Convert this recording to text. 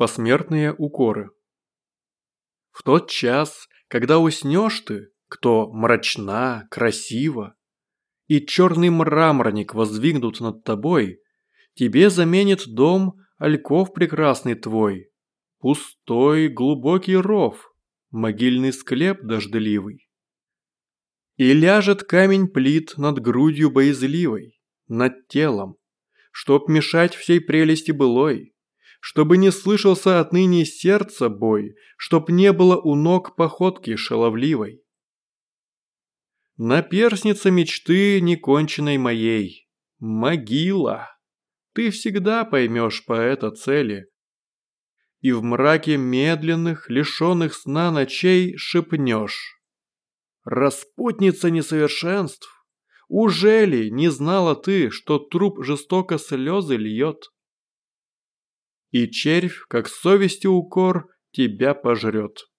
Посмертные укоры. В тот час, когда уснешь ты, кто мрачна, красиво, и черный мраморник воздвигнут над тобой, тебе заменит дом альков прекрасный твой, пустой глубокий ров, могильный склеп дождливый. И ляжет камень плит над грудью боязливой, над телом, чтоб мешать всей прелести былой, чтобы не слышался отныне сердца бой, чтоб не было у ног походки шаловливой. Наперсница мечты неконченной моей. Могила. Ты всегда поймешь поэта цели. И в мраке медленных, лишенных сна ночей шепнешь. Распутница несовершенств, уже ли не знала ты, что труп жестоко слезы льет? И червь, как совести укор, тебя пожрет.